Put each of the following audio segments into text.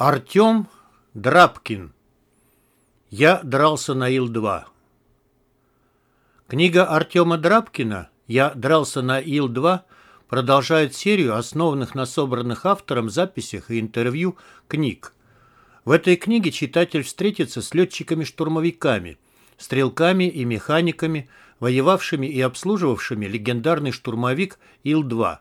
Артем Драбкин. Я дрался на Ил-2. Книга Артема Драбкина «Я дрался на Ил-2» продолжает серию основанных на собранных автором записях и интервью книг. В этой книге читатель встретится с летчиками-штурмовиками, стрелками и механиками, воевавшими и обслуживавшими легендарный штурмовик Ил-2.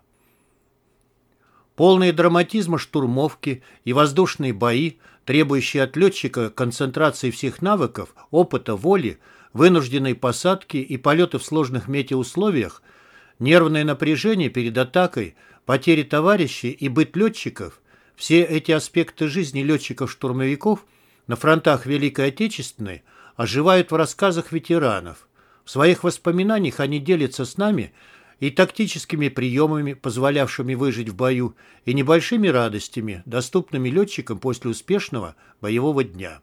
Полные драматизма штурмовки и воздушные бои, требующие от летчика концентрации всех навыков, опыта, воли, вынужденной посадки и полеты в сложных метеоусловиях, нервное напряжение перед атакой, потери товарищей и быт летчиков – все эти аспекты жизни летчиков-штурмовиков на фронтах Великой Отечественной оживают в рассказах ветеранов. В своих воспоминаниях они делятся с нами – и тактическими приемами, позволявшими выжить в бою, и небольшими радостями, доступными летчикам после успешного боевого дня.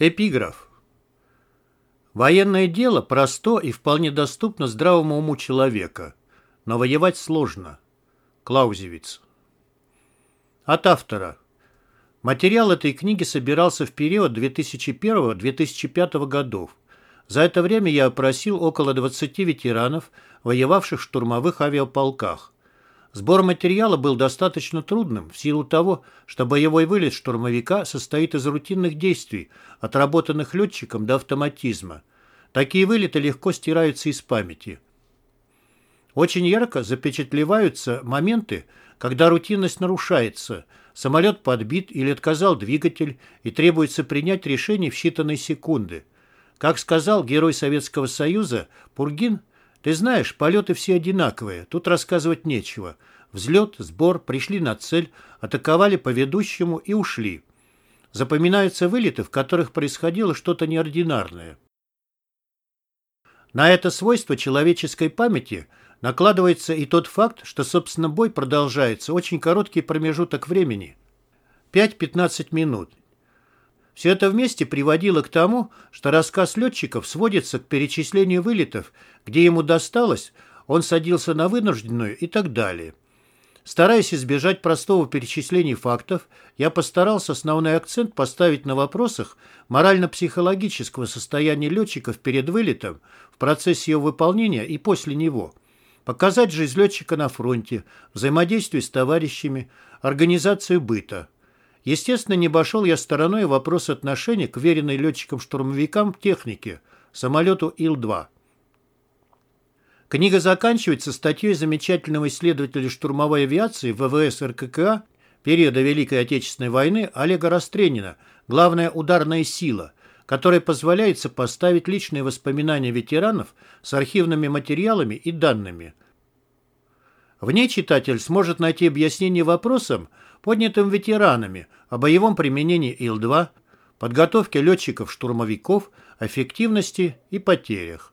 Эпиграф. Военное дело просто и вполне доступно здравому уму человека, но воевать сложно. Клаузевиц. От автора. Материал этой книги собирался в период 2001-2005 годов. За это время я опросил около 20 ветеранов, воевавших в штурмовых авиаполках. Сбор материала был достаточно трудным в силу того, что боевой вылет штурмовика состоит из рутинных действий, отработанных летчиком до автоматизма. Такие вылеты легко стираются из памяти. Очень ярко запечатлеваются моменты, когда рутинность нарушается – Самолет подбит или отказал двигатель, и требуется принять решение в считанные секунды. Как сказал герой Советского Союза Пургин, «Ты знаешь, полеты все одинаковые, тут рассказывать нечего. Взлет, сбор, пришли на цель, атаковали по ведущему и ушли». Запоминаются вылеты, в которых происходило что-то неординарное. На это свойство человеческой памяти – накладывается и тот факт, что, собственно, бой продолжается очень короткий промежуток времени – 5-15 минут. Все это вместе приводило к тому, что рассказ летчиков сводится к перечислению вылетов, где ему досталось, он садился на вынужденную и так далее. Стараясь избежать простого перечисления фактов, я постарался основной акцент поставить на вопросах морально-психологического состояния летчиков перед вылетом, в процессе его выполнения и после него – Показать жизнь летчика на фронте, взаимодействие с товарищами, организацию быта. Естественно, не обошел я стороной вопрос отношения к веренной летчикам-штурмовикам технике, самолету Ил-2. Книга заканчивается статьей замечательного исследователя штурмовой авиации ВВС РККА периода Великой Отечественной войны Олега Растренина «Главная ударная сила», которая позволяет сопоставить личные воспоминания ветеранов с архивными материалами и данными. В ней читатель сможет найти объяснение вопросам, поднятым ветеранами о боевом применении Ил-2, подготовке летчиков-штурмовиков, эффективности и потерях.